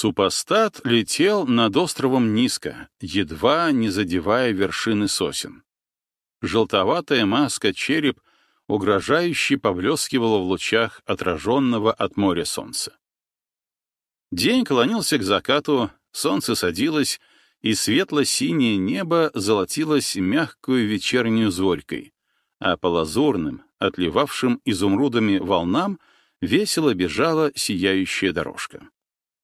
Супостат летел над островом низко, едва не задевая вершины сосен. Желтоватая маска череп угрожающе поблескивала в лучах отраженного от моря солнца. День клонился к закату, солнце садилось, и светло-синее небо золотилось мягкую вечернюю зорькой, а по лазурным, отливавшим изумрудами волнам, весело бежала сияющая дорожка.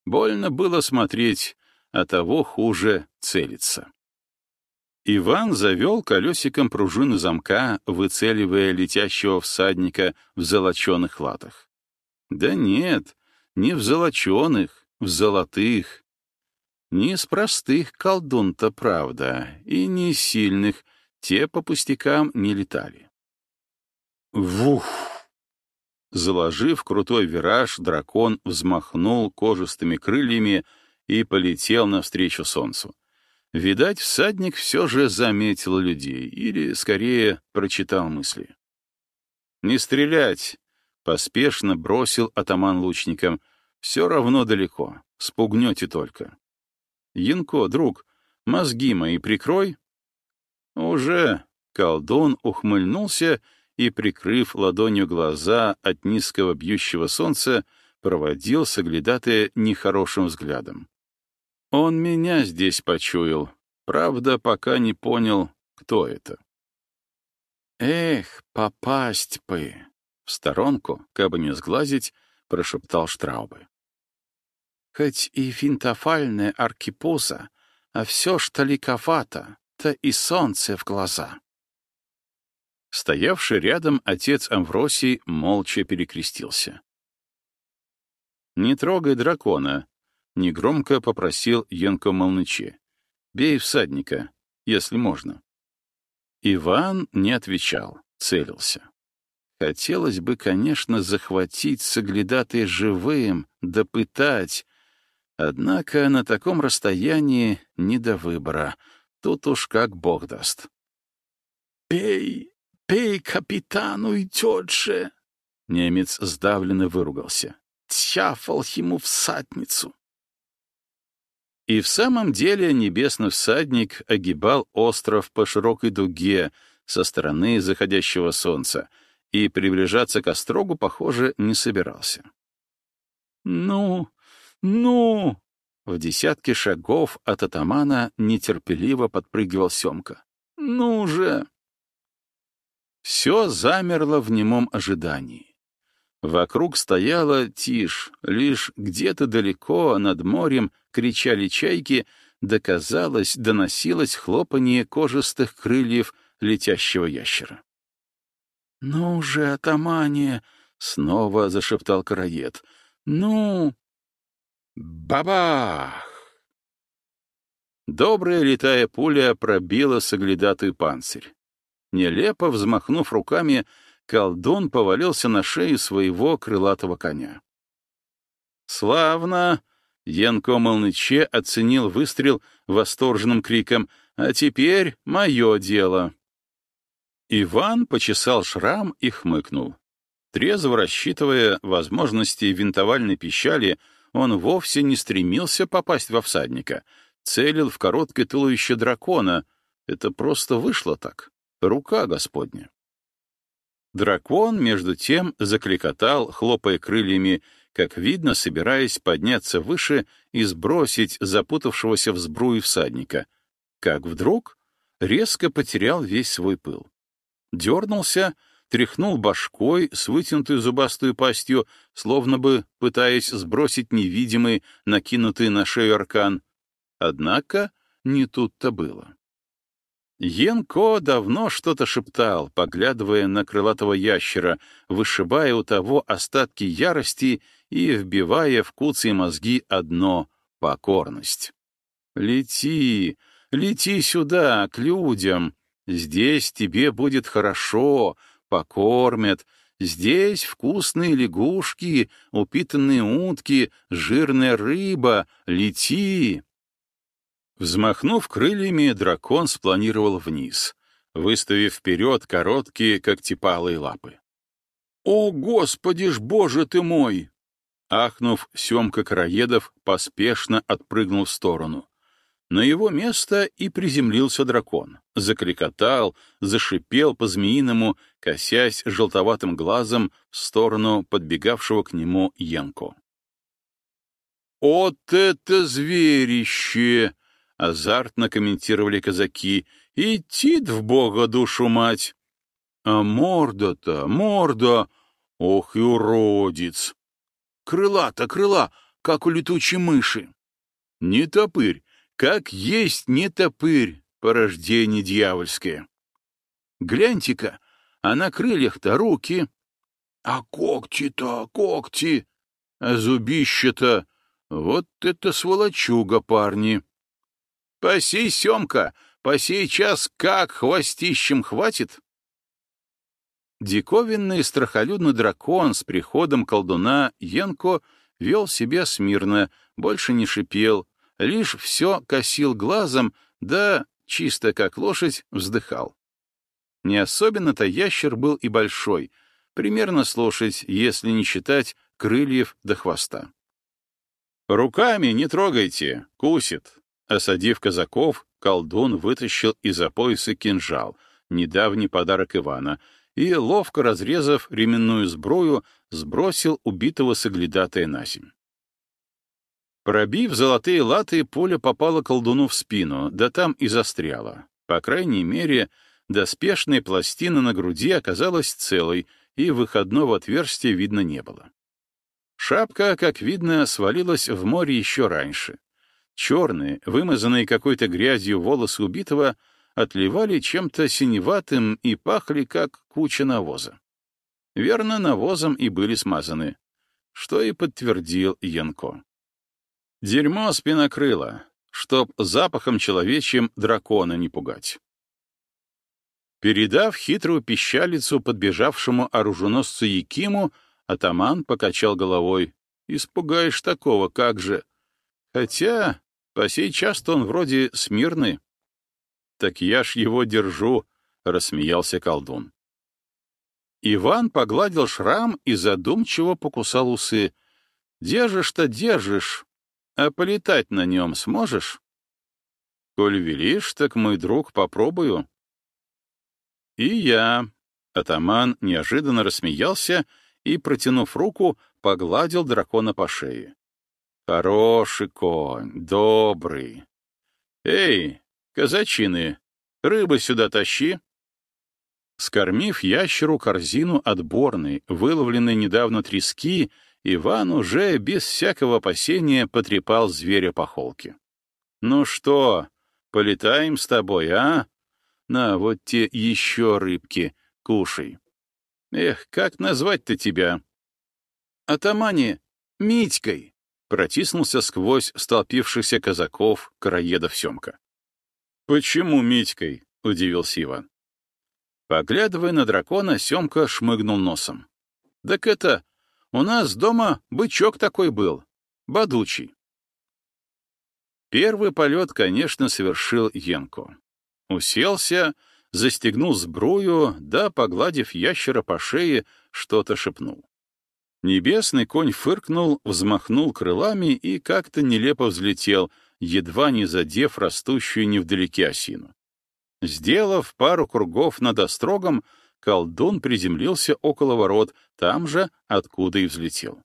Больно было смотреть, а того хуже целиться. Иван завел колесиком пружины замка, выцеливая летящего всадника в золоченых латах. Да нет, не в золоченых, в золотых. Не из простых колдун-то, правда, и не из сильных, те по пустякам не летали. Вух! Заложив крутой вираж, дракон взмахнул кожистыми крыльями и полетел навстречу солнцу. Видать, всадник все же заметил людей, или, скорее, прочитал мысли. «Не стрелять!» — поспешно бросил атаман лучникам. «Все равно далеко, спугнете только». «Янко, друг, мозги мои прикрой». «Уже!» — колдун ухмыльнулся и, прикрыв ладонью глаза от низкого бьющего солнца, проводил соглядатая нехорошим взглядом. Он меня здесь почуял, правда, пока не понял, кто это. «Эх, попасть бы!» — в сторонку, как бы не сглазить, прошептал Штраубы. «Хоть и финтофальная аркипуза, а все ж таликовато, то и солнце в глаза». Стоявший рядом отец Амвросий молча перекрестился. «Не трогай дракона», — негромко попросил Янко Молныче. «Бей всадника, если можно». Иван не отвечал, целился. Хотелось бы, конечно, захватить соглядатый живым, допытать. Однако на таком расстоянии не до выбора. Тут уж как бог даст. «Пей!» Пей, капитан, уйдет же!» Немец сдавленно выругался. Тяфал ему в садницу. И в самом деле небесный всадник огибал остров по широкой дуге со стороны заходящего солнца и приближаться к острогу, похоже, не собирался. «Ну, ну!» В десятке шагов от атамана нетерпеливо подпрыгивал Семка. «Ну же!» Все замерло в немом ожидании. Вокруг стояла тишь, лишь где-то далеко над морем кричали чайки, да, казалось, доносилось хлопанье кожистых крыльев летящего ящера. «Ну же, атамане!» — снова зашептал караед. «Ну!» «Бабах!» Добрая летая пуля пробила соглядатый панцирь. Нелепо взмахнув руками, колдун повалился на шею своего крылатого коня. «Славно!» — Янко Молныче оценил выстрел восторженным криком «А теперь мое дело!» Иван почесал шрам и хмыкнул. Трезво рассчитывая возможности винтовальной пищали, он вовсе не стремился попасть во всадника, целил в короткое туловище дракона. Это просто вышло так рука Господня. Дракон, между тем, закликотал, хлопая крыльями, как видно, собираясь подняться выше и сбросить запутавшегося в сбруе всадника, как вдруг резко потерял весь свой пыл. Дернулся, тряхнул башкой с вытянутой зубастой пастью, словно бы пытаясь сбросить невидимый, накинутый на шею аркан. Однако не тут-то было. Янко давно что-то шептал, поглядывая на крылатого ящера, вышибая у того остатки ярости и вбивая в куцы мозги одно — покорность. «Лети, лети сюда, к людям. Здесь тебе будет хорошо, покормят. Здесь вкусные лягушки, упитанные утки, жирная рыба. Лети!» Взмахнув крыльями, дракон спланировал вниз, выставив вперед короткие когтепалые лапы. «О, Господи ж, Боже ты мой!» Ахнув, Семка Караедов поспешно отпрыгнул в сторону. На его место и приземлился дракон. Закрикотал, зашипел по-змеиному, косясь желтоватым глазом в сторону подбегавшего к нему Янко. «Вот это зверище!» — азартно комментировали казаки. «Идти в бога душу мать!» «А морда-то, морда! Ох и уродец!» «Крыла-то крыла, как у летучей мыши!» «Не топырь, как есть не топырь, порождение дьявольское!» «Гляньте-ка, а на крыльях-то руки!» «А когти-то, когти!» «А зубище-то!» Вот это сволочуга, парни! По сей Семка, по сей час как хвостищем хватит? Диковинный страхолюдный дракон с приходом колдуна Янко вел себя смирно, больше не шипел, лишь все косил глазом, да, чисто как лошадь, вздыхал. Не особенно-то ящер был и большой, примерно с лошадь, если не считать крыльев до хвоста. «Руками не трогайте, кусит!» Осадив казаков, колдун вытащил из-за пояса кинжал, недавний подарок Ивана, и, ловко разрезав ременную сбрую, сбросил убитого соглядатая на земь. Пробив золотые латы, пуля попала колдуну в спину, да там и застряла. По крайней мере, доспешная пластина на груди оказалась целой, и выходного отверстия видно не было. Шапка, как видно, свалилась в море еще раньше. Черные, вымазанные какой-то грязью волосы убитого отливали чем-то синеватым и пахли, как куча навоза. Верно, навозом и были смазаны, что и подтвердил Янко. Дерьмо спинокрыло, чтоб запахом человечьим дракона не пугать. Передав хитрую пищалицу подбежавшему оруженосцу Якиму, Атаман покачал головой. «Испугаешь такого, как же? Хотя, по сей часто он вроде смирный». «Так я ж его держу», — рассмеялся колдун. Иван погладил шрам и задумчиво покусал усы. «Держишь-то держишь, а полетать на нем сможешь?» «Коль велишь, так, мой друг, попробую». «И я», — атаман неожиданно рассмеялся и, протянув руку, погладил дракона по шее. «Хороший конь, добрый. Эй, казачины, рыбы сюда тащи!» Скормив ящеру корзину отборной, выловленной недавно трески, Иван уже без всякого опасения потрепал зверя по холке. «Ну что, полетаем с тобой, а? На, вот те еще рыбки, кушай». Эх, как назвать-то тебя? Атамане, Митькой, протиснулся сквозь столпившихся казаков караедов Семка. Почему Митькой? удивился Иван. Поглядывая на дракона, Семка шмыгнул носом. Так это, у нас дома бычок такой был, бодучий. Первый полет, конечно, совершил Янко. Уселся, застегнул сбрую, да, погладив ящера по шее, что-то шепнул. Небесный конь фыркнул, взмахнул крылами и как-то нелепо взлетел, едва не задев растущую невдалеке осину. Сделав пару кругов над острогом, колдун приземлился около ворот, там же, откуда и взлетел.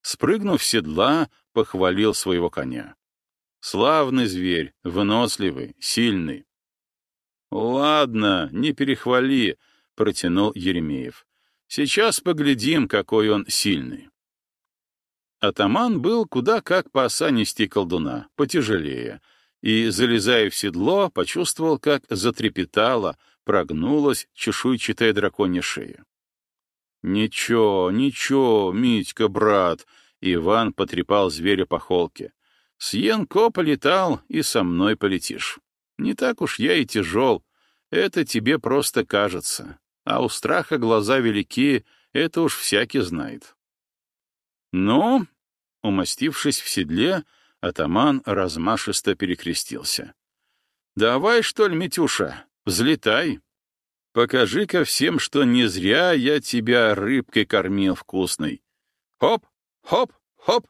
Спрыгнув с седла, похвалил своего коня. Славный зверь, выносливый, сильный. «Ладно, не перехвали», — протянул Еремеев. «Сейчас поглядим, какой он сильный». Атаман был куда как поосанистей колдуна, потяжелее, и, залезая в седло, почувствовал, как затрепетала, прогнулась чешуйчатая драконья шея. «Ничего, ничего, Митька, брат!» — Иван потрепал зверя по холке. «С полетал, и со мной полетишь». Не так уж я и тяжел. Это тебе просто кажется. А у страха глаза велики, это уж всякий знает. Ну, умастившись в седле, атаман размашисто перекрестился. «Давай, что ли, Митюша, взлетай. Покажи-ка всем, что не зря я тебя рыбкой кормил вкусной. Хоп, Хоп, хоп.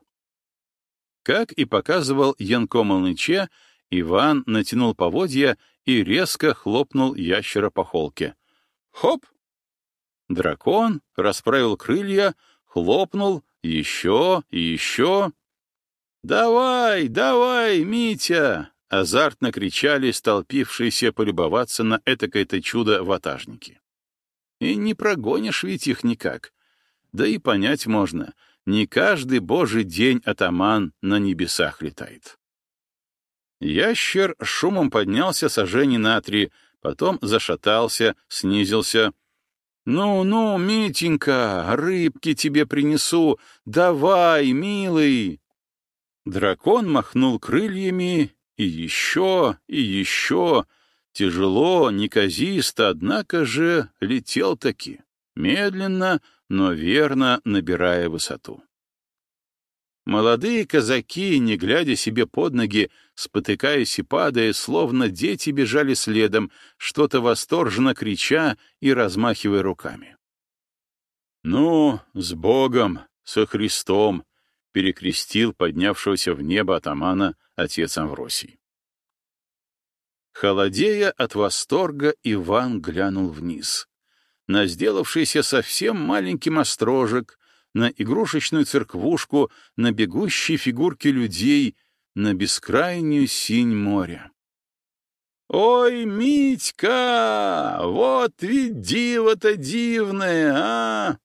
Как и показывал Янко Молныче, Иван натянул поводья и резко хлопнул ящера по холке. Хоп! Дракон расправил крылья, хлопнул еще и еще. «Давай, давай, Митя!» — азартно кричали столпившиеся полюбоваться на этакое-то чудо ватажники. И не прогонишь ведь их никак. Да и понять можно, не каждый божий день атаман на небесах летает. Ящер шумом поднялся сожжений на три, потом зашатался, снизился. «Ну-ну, Митенька, рыбки тебе принесу, давай, милый!» Дракон махнул крыльями, и еще, и еще, тяжело, неказисто, однако же летел таки, медленно, но верно набирая высоту. Молодые казаки, не глядя себе под ноги, спотыкаясь и падая, словно дети бежали следом, что-то восторженно крича и размахивая руками. «Ну, с Богом, со Христом!» перекрестил поднявшегося в небо атамана отец Амвросий. Холодея от восторга, Иван глянул вниз. На сделавшийся совсем маленький острожек, на игрушечную церквушку, на бегущие фигурки людей, на бескрайнюю синь моря. «Ой, Митька, вот ведь диво-то дивное, а!»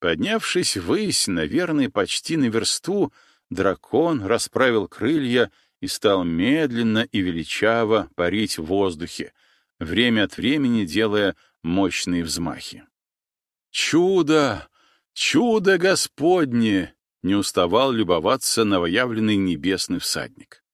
Поднявшись ввысь, наверное, почти на версту, дракон расправил крылья и стал медленно и величаво парить в воздухе, время от времени делая мощные взмахи. «Чудо! Чудо Господне!» — не уставал любоваться новоявленный небесный всадник.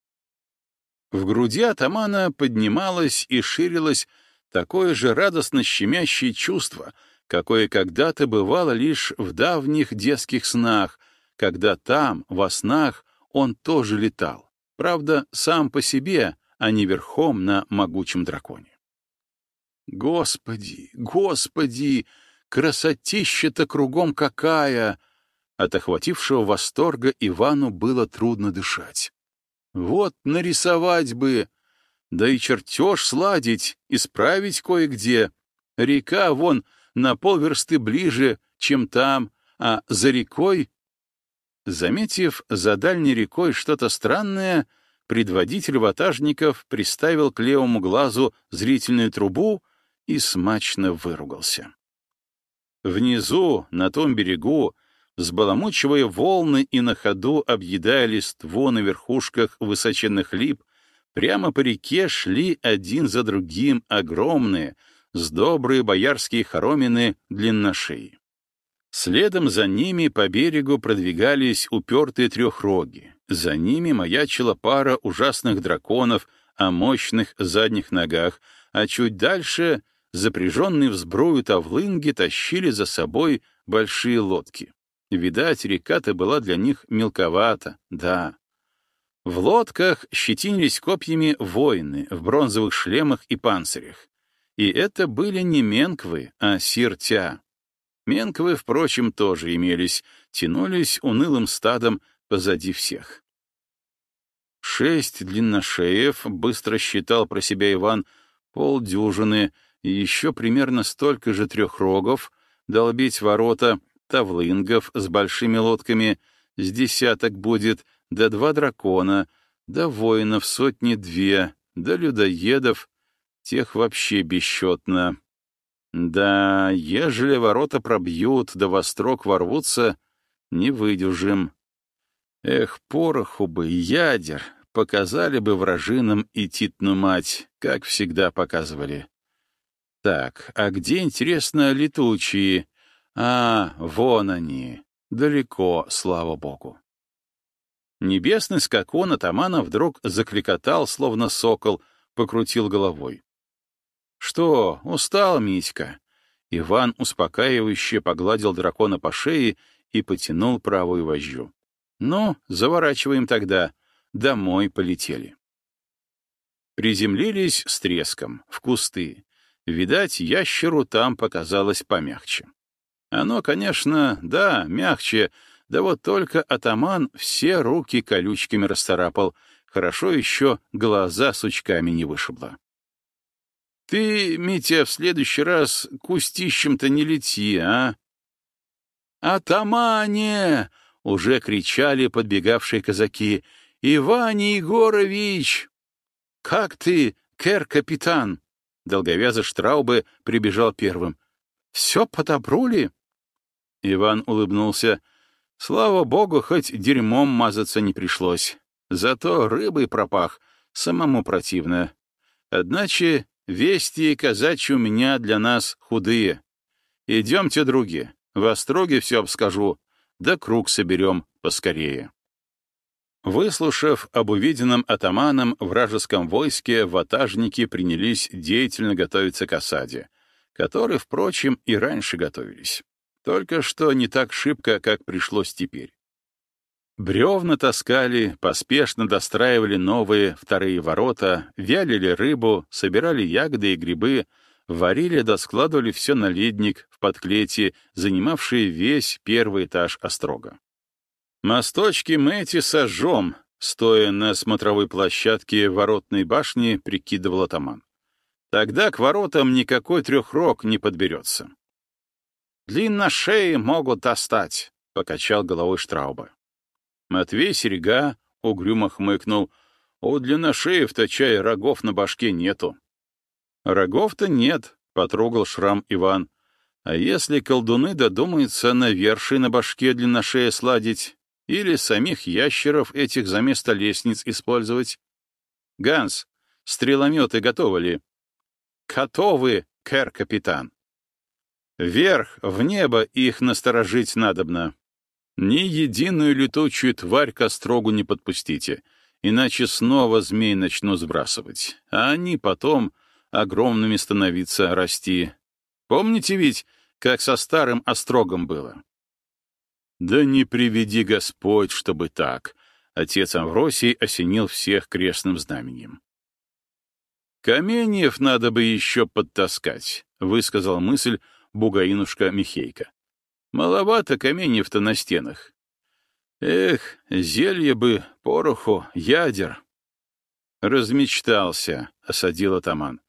В груди атамана поднималось и ширилось такое же радостно щемящее чувство — какое когда-то бывало лишь в давних детских снах, когда там, во снах, он тоже летал. Правда, сам по себе, а не верхом на могучем драконе. Господи, господи, красотища-то кругом какая! От охватившего восторга Ивану было трудно дышать. Вот нарисовать бы, да и чертеж сладить, исправить кое-где. Река вон на полверсты ближе, чем там, а за рекой... Заметив за дальней рекой что-то странное, предводитель ватажников приставил к левому глазу зрительную трубу и смачно выругался. Внизу, на том берегу, взбаламучивая волны и на ходу объедая листву на верхушках высоченных лип, прямо по реке шли один за другим огромные, с добрые боярские хоромины длинношеи. Следом за ними по берегу продвигались упертые трехроги. За ними маячила пара ужасных драконов о мощных задних ногах, а чуть дальше запряженные в сбрую тавлынги тащили за собой большие лодки. Видать, река-то была для них мелковата, да. В лодках щетинились копьями воины в бронзовых шлемах и панцирях. И это были не менквы, а сиртя. Менквы, впрочем, тоже имелись, тянулись унылым стадом позади всех. Шесть длинношеев, быстро считал про себя Иван, полдюжины, и еще примерно столько же трехрогов, долбить ворота, тавлынгов с большими лодками, с десяток будет, да два дракона, да воинов сотни-две, да людоедов, тех вообще бесчетно. Да, ежели ворота пробьют, да во строк ворвутся, не выдержим. Эх, пороху бы, ядер, показали бы вражинам и Титну мать, как всегда показывали. Так, а где, интересно, летучие? А, вон они, далеко, слава богу. Небесный скакон атамана вдруг закликотал, словно сокол, покрутил головой. «Что, устал, Митька?» Иван успокаивающе погладил дракона по шее и потянул правую вожжу. «Ну, заворачиваем тогда. Домой полетели». Приземлились с треском, в кусты. Видать, ящеру там показалось помягче. Оно, конечно, да, мягче, Да вот только атаман все руки колючками расцарапал, хорошо еще глаза сучками не вышибло. Ты, Митя, в следующий раз кустищем-то не лети, а? «Атамане!» — уже кричали подбегавшие казаки. «Иван Егорович!» «Как ты, кэр-капитан?» Долговязый Штраубе прибежал первым. «Все по ли?» Иван улыбнулся. Слава богу, хоть дерьмом мазаться не пришлось. Зато рыбой пропах, самому противно. Одначе вести казачьи у меня для нас худые. Идемте, други, в Остроге все обскажу, да круг соберем поскорее. Выслушав об увиденном атаманом вражеском войске, ватажники принялись деятельно готовиться к осаде, которой, впрочем, и раньше готовились. Только что не так шибко, как пришлось теперь. Бревна таскали, поспешно достраивали новые вторые ворота, вялили рыбу, собирали ягоды и грибы, варили да складывали все на ледник в подклете, занимавший весь первый этаж острога. «Мосточки мы эти сожжем», — стоя на смотровой площадке воротной башни, прикидывал атаман. «Тогда к воротам никакой трехрог не подберется». «Длинно шеи могут достать», — покачал головой Штрауба. Матвей Серега угрюмо хмыкнул. «У длинношеев-то чай рогов на башке нету». «Рогов-то нет», — потрогал шрам Иван. «А если колдуны додумаются на верши на башке длинношея сладить или самих ящеров этих за место лестниц использовать? Ганс, стрелометы готовы ли?» «Готовы, кэр-капитан». «Вверх, в небо их насторожить надобно. Ни единую летучую тварь к острогу не подпустите, иначе снова змей начну сбрасывать, а они потом огромными становиться, расти. Помните ведь, как со старым острогом было? Да не приведи Господь, чтобы так. Отец Амвросий осенил всех крестным знаменем. «Каменьев надо бы еще подтаскать», — высказал мысль бугаинушка Михейка. «Маловато каменьев-то на стенах. Эх, зелье бы, пороху, ядер». «Размечтался», — осадил атаман.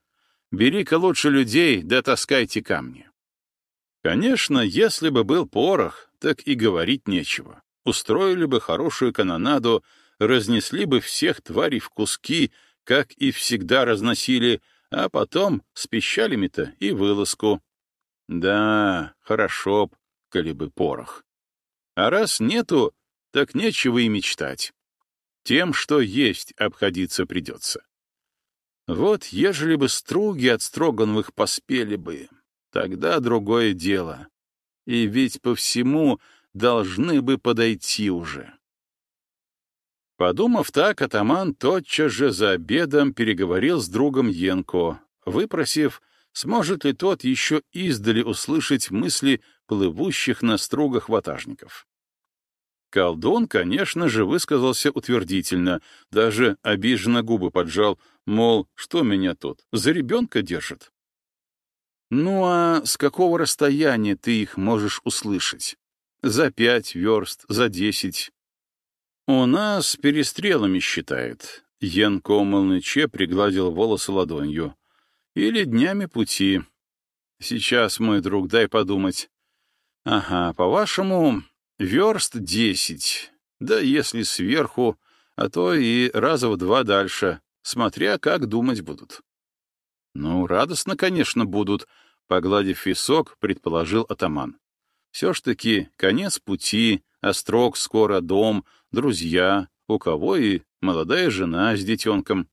Бери-ка лучше людей, да таскайте камни. Конечно, если бы был порох, так и говорить нечего. Устроили бы хорошую канонаду, разнесли бы всех тварей в куски, как и всегда разносили, а потом с пищалями-то и вылазку. Да, хорошо б, коли бы порох. А раз нету, так нечего и мечтать. Тем, что есть, обходиться придется. Вот ежели бы струги от Строгановых поспели бы, тогда другое дело. И ведь по всему должны бы подойти уже. Подумав так, атаман тотчас же за обедом переговорил с другом Енко, выпросив, сможет ли тот еще издали услышать мысли плывущих на стругах ватажников. Колдун, конечно же, высказался утвердительно, даже обиженно губы поджал, мол, что меня тут, за ребенка держит? Ну а с какого расстояния ты их можешь услышать? За пять верст, за десять? У нас перестрелами считает. Янко Молныче пригладил волосы ладонью. Или днями пути. Сейчас, мой друг, дай подумать. Ага, по-вашему, Верст десять, да если сверху, а то и раза в два дальше, смотря как думать будут. Ну, радостно, конечно, будут, погладив висок, предположил атаман. Все ж таки конец пути, острог скоро дом, друзья, у кого и молодая жена с детенком.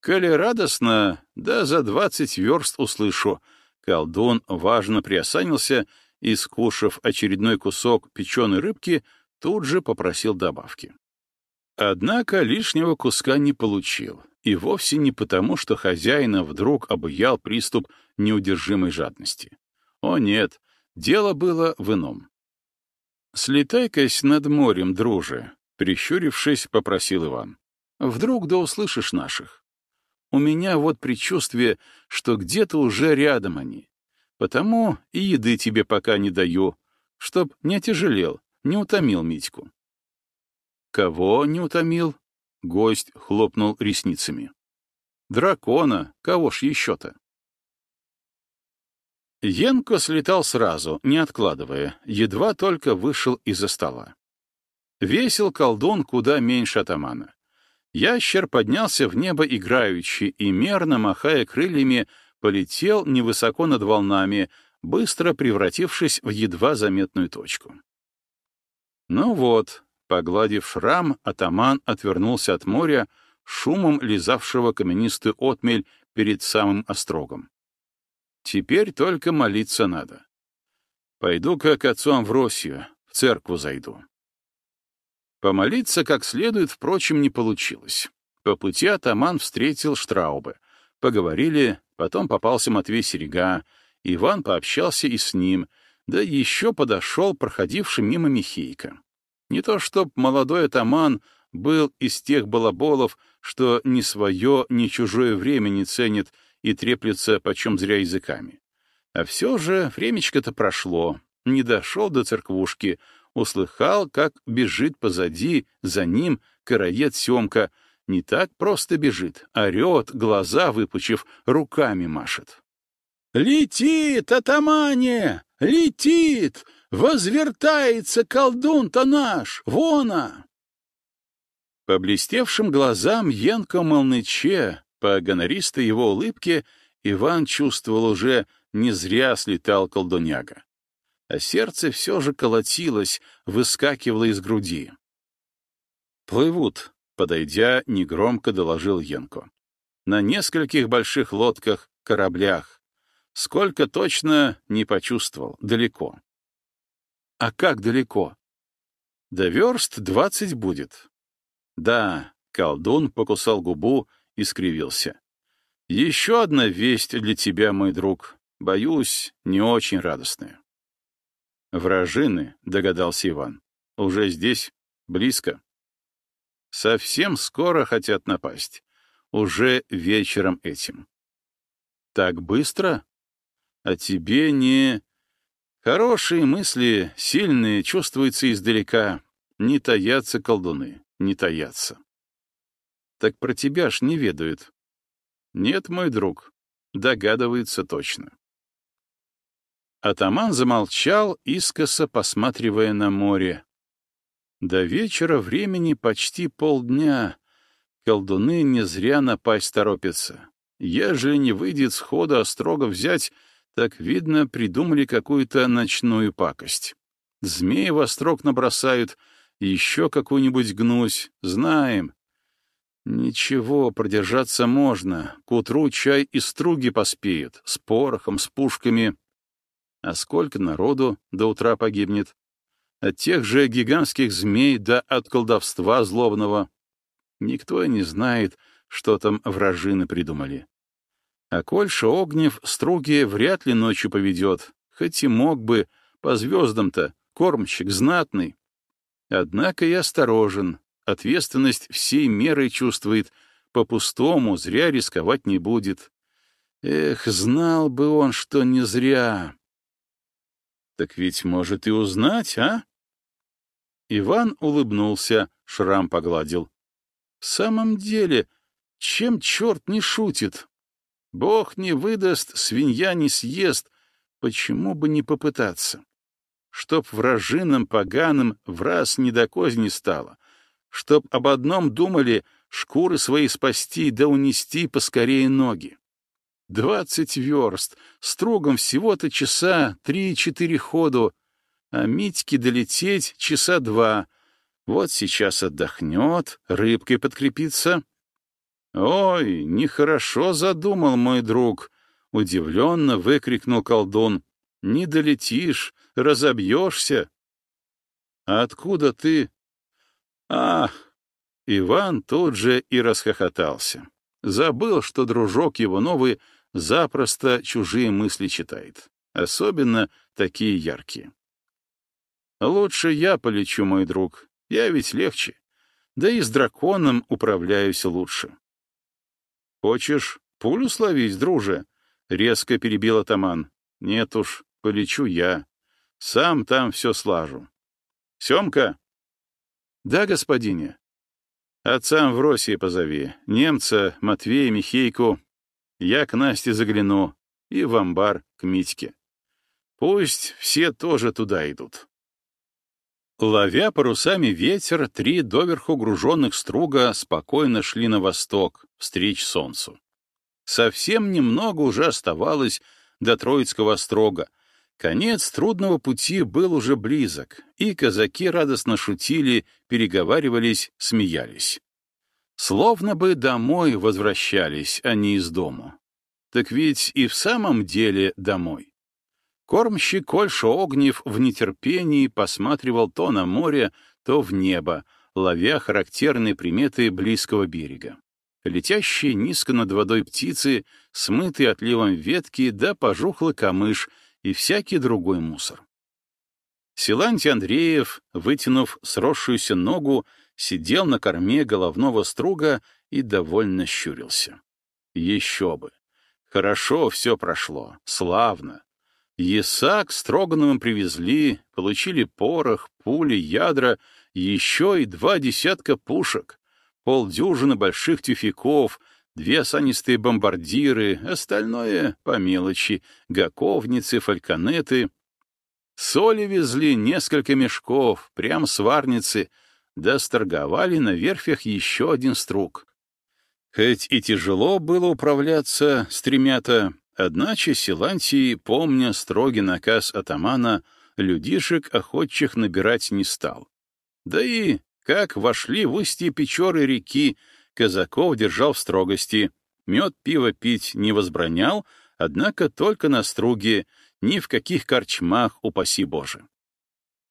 Коли радостно, да за двадцать верст услышу. Колдун важно приосанился и, скушав очередной кусок печеной рыбки, тут же попросил добавки. Однако лишнего куска не получил, и вовсе не потому, что хозяина вдруг обуял приступ неудержимой жадности. О нет, дело было в ином. «Слетай-кась над морем, друже», — прищурившись, попросил Иван. «Вдруг да услышишь наших. У меня вот предчувствие, что где-то уже рядом они, Потому и еды тебе пока не даю, чтоб не отяжелел, не утомил Митьку. Кого не утомил? Гость хлопнул ресницами. Дракона, кого ж еще-то? Янко слетал сразу, не откладывая, едва только вышел из-за стола. Весил колдун куда меньше атамана. Ящер поднялся в небо играючи и, мерно махая крыльями, полетел невысоко над волнами, быстро превратившись в едва заметную точку. Ну вот, погладив шрам, атаман отвернулся от моря, шумом лизавшего каменистую отмель перед самым острогом. Теперь только молиться надо. Пойду-ка к отцу Амвросию, в церкву зайду. Помолиться как следует, впрочем, не получилось. По пути атаман встретил Штраубы. Поговорили, потом попался Матвей Серега, Иван пообщался и с ним, да еще подошел проходивший мимо Михейка. Не то чтоб молодой атаман был из тех балаболов, что ни свое, ни чужое время не ценит и треплется почем зря языками. А все же времечко-то прошло, не дошел до церквушки, услыхал, как бежит позади, за ним караед Семка. Не так просто бежит, орет, глаза выпучив, руками машет. «Летит, атамане! Летит! Возвертается колдун-то наш! Вона!» По блестевшим глазам Янко Молныче по гонористой его улыбке Иван чувствовал уже, не зря слетал колдуняга. А сердце все же колотилось, выскакивало из груди. «Плывут», — подойдя, негромко доложил Янко. «На нескольких больших лодках, кораблях. Сколько точно не почувствовал, далеко». «А как далеко?» «Да верст двадцать будет». «Да», — колдун покусал губу и скривился. «Еще одна весть для тебя, мой друг. Боюсь, не очень радостная». «Вражины», — догадался Иван. «Уже здесь? Близко?» «Совсем скоро хотят напасть. Уже вечером этим». «Так быстро? А тебе не...» «Хорошие мысли, сильные, чувствуются издалека. Не таятся колдуны, не таятся». Так про тебя ж не ведают. Нет, мой друг, догадывается точно. Атаман замолчал, искоса посматривая на море. До вечера времени почти полдня. Колдуны не зря напасть торопятся. Ежели не выйдет схода острого взять, так, видно, придумали какую-то ночную пакость. Змеи во строк набросают, еще какую-нибудь гнусь, знаем. Ничего, продержаться можно. К утру чай и струги поспеют, с порохом, с пушками. А сколько народу до утра погибнет? От тех же гигантских змей да от колдовства злобного. Никто и не знает, что там вражины придумали. А Кольша Огнев струги вряд ли ночью поведет, хоть и мог бы, по звездам-то, кормщик знатный. Однако и осторожен, ответственность всей мерой чувствует, по-пустому, зря рисковать не будет. Эх, знал бы он, что не зря. Так ведь может и узнать, а? Иван улыбнулся, шрам погладил. В самом деле, чем черт не шутит? Бог не выдаст, свинья не съест, почему бы не попытаться? Чтоб вражинам поганым в раз не до козни стало, чтоб об одном думали — шкуры свои спасти да унести поскорее ноги. Двадцать верст, строгом всего-то часа три-четыре ходу, а Митьке долететь часа два. Вот сейчас отдохнет, рыбкой подкрепится. «Ой, нехорошо задумал мой друг!» — удивленно выкрикнул колдун. «Не долетишь, разобьешься!» «А откуда ты?» Ах! Иван тут же и расхохотался. Забыл, что дружок его новый запросто чужие мысли читает. Особенно такие яркие. Лучше я полечу, мой друг. Я ведь легче. Да и с драконом управляюсь лучше. Хочешь пулю словить, друже? Резко перебил атаман. Нет уж, полечу я. Сам там все слажу. Семка?» «Да, господине». «Отцам в России позови. Немца, Матвея, Михейку. Я к Насте загляну. И в амбар к Митьке. Пусть все тоже туда идут». Ловя парусами ветер, три доверху груженных струга спокойно шли на восток, встреч солнцу. Совсем немного уже оставалось до Троицкого строга. Конец трудного пути был уже близок, и казаки радостно шутили, переговаривались, смеялись. Словно бы домой возвращались, а не из дому. Так ведь и в самом деле домой. Кормщик Кольша Огнев в нетерпении посматривал то на море, то в небо, ловя характерные приметы близкого берега. Летящие низко над водой птицы, смытые отливом ветки да пожухлый камыш и всякий другой мусор. Силантий Андреев, вытянув сросшуюся ногу, сидел на корме головного струга и довольно щурился. Еще бы! Хорошо все прошло, славно. Есак с Строгановым привезли, получили порох, пули, ядра, еще и два десятка пушек, полдюжины больших тюфяков, две осанистые бомбардиры, остальное по мелочи, гаковницы, фальконеты. Соли везли несколько мешков, прям с варницы, да сторговали на верфях еще один струк. Хоть и тяжело было управляться с тремя-то, Одначе Силантий, помня строгий наказ атамана, людишек охотчих набирать не стал. Да и, как вошли в устье Печоры реки, казаков держал в строгости, мед пиво пить не возбранял, однако только на струге, ни в каких корчмах, упаси Боже.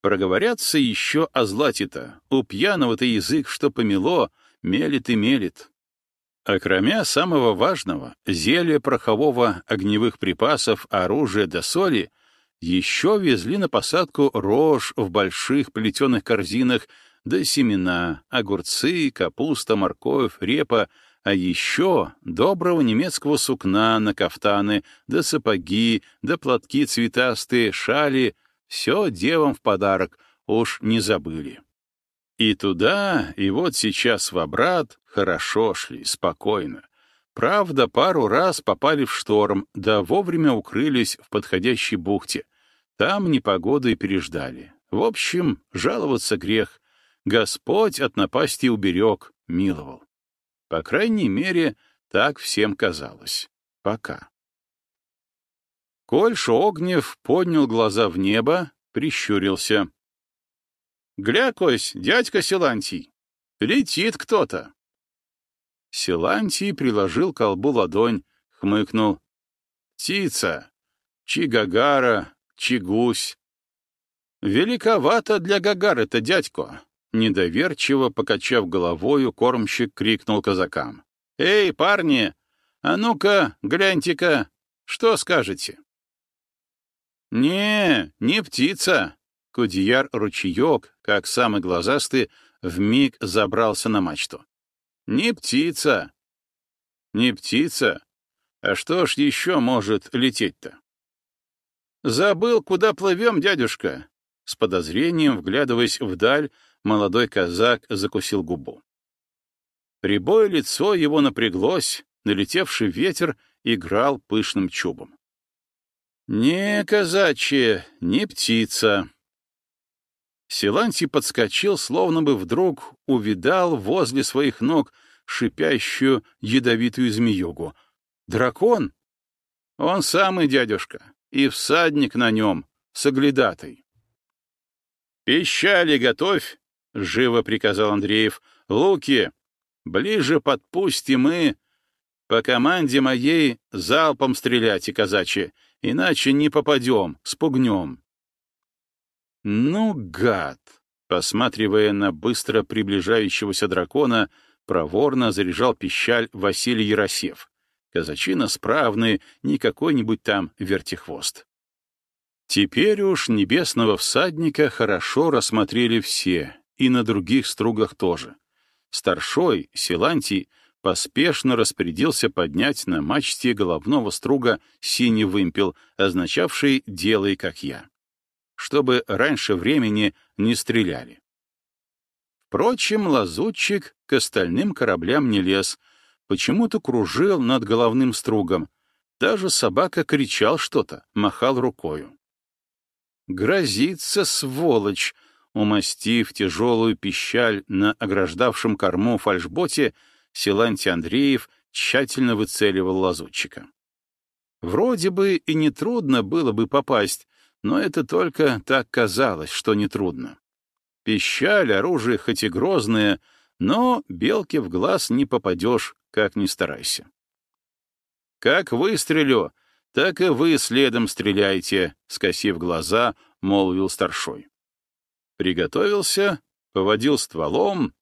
Проговорятся еще о злате-то, у пьяного-то язык, что помело, мелит и мелит. А кроме самого важного — зелья порохового, огневых припасов, оружия до соли — еще везли на посадку рожь в больших плетеных корзинах, да семена, огурцы, капуста, морковь, репа, а еще доброго немецкого сукна на кафтаны, да сапоги, да платки цветастые, шали — все девам в подарок, уж не забыли. И туда, и вот сейчас в обрат хорошо шли, спокойно. Правда, пару раз попали в шторм, да вовремя укрылись в подходящей бухте. Там непогоду и переждали. В общем, жаловаться грех. Господь от напасти уберег, миловал. По крайней мере, так всем казалось. Пока. Коль Огнев поднял глаза в небо, прищурился. Гля, Кось, дядька Силантий, летит кто-то. Силантий приложил колбу ладонь, хмыкнул. Птица, чигагара, чигусь. Великовато для гагары-то, дядько. Недоверчиво покачав головою, кормщик крикнул казакам. «Эй, парни, а ну-ка, гляньте-ка, что скажете?» «Не, не птица», Кудьяр-ручеек, как самый глазастый, вмиг забрался на мачту. «Не птица!» «Не птица? А что ж еще может лететь-то?» «Забыл, куда плывем, дядюшка?» С подозрением, вглядываясь вдаль, молодой казак закусил губу. Прибое лицо его напряглось, налетевший ветер играл пышным чубом. «Не казачье, не птица», Силантий подскочил, словно бы вдруг увидал возле своих ног шипящую ядовитую змеюгу. «Дракон?» «Он самый дядюшка, и всадник на нем, соглядатой». «Пищали готовь!» — живо приказал Андреев. «Луки! Ближе подпусти мы. По команде моей залпом стреляйте, казачьи, иначе не попадем, спугнем». «Ну, гад!» Посматривая на быстро приближающегося дракона, проворно заряжал пищаль Василий Яросев. Казачина справный, не какой-нибудь там вертихвост. Теперь уж небесного всадника хорошо рассмотрели все, и на других стругах тоже. Старшой, Силантий, поспешно распорядился поднять на мачте головного струга синий вымпел, означавший «делай, как я» чтобы раньше времени не стреляли. Впрочем, лазутчик к остальным кораблям не лез, почему-то кружил над головным стругом. Даже собака кричал что-то, махал рукою. «Грозится, сволочь!» Умастив тяжелую пищаль на ограждавшем корму фальшботе, Силантий Андреев тщательно выцеливал лазутчика. Вроде бы и нетрудно было бы попасть, но это только так казалось, что нетрудно. Пищаль, оружие хоть и грозное, но белке в глаз не попадешь, как ни старайся. «Как выстрелю, так и вы следом стреляйте», — скосив глаза, молвил старшой. Приготовился, поводил стволом.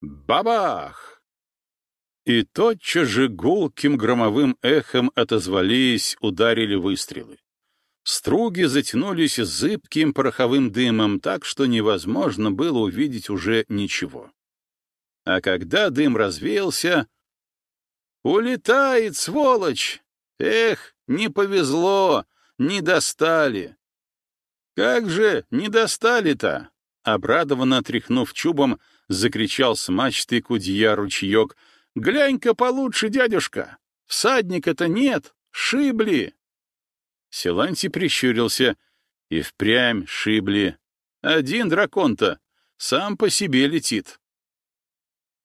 Бабах! И тотчас же гулким громовым эхом отозвались, ударили выстрелы. Струги затянулись зыбким пороховым дымом так, что невозможно было увидеть уже ничего. А когда дым развеялся... «Улетает, сволочь! Эх, не повезло, не достали!» «Как же не достали-то?» Обрадованно тряхнув чубом, закричал с мачты кудья ручеек. «Глянь-ка получше, дядюшка! Всадника-то нет! Шибли!» Силантий прищурился. И впрямь шибли. Один дракон-то сам по себе летит.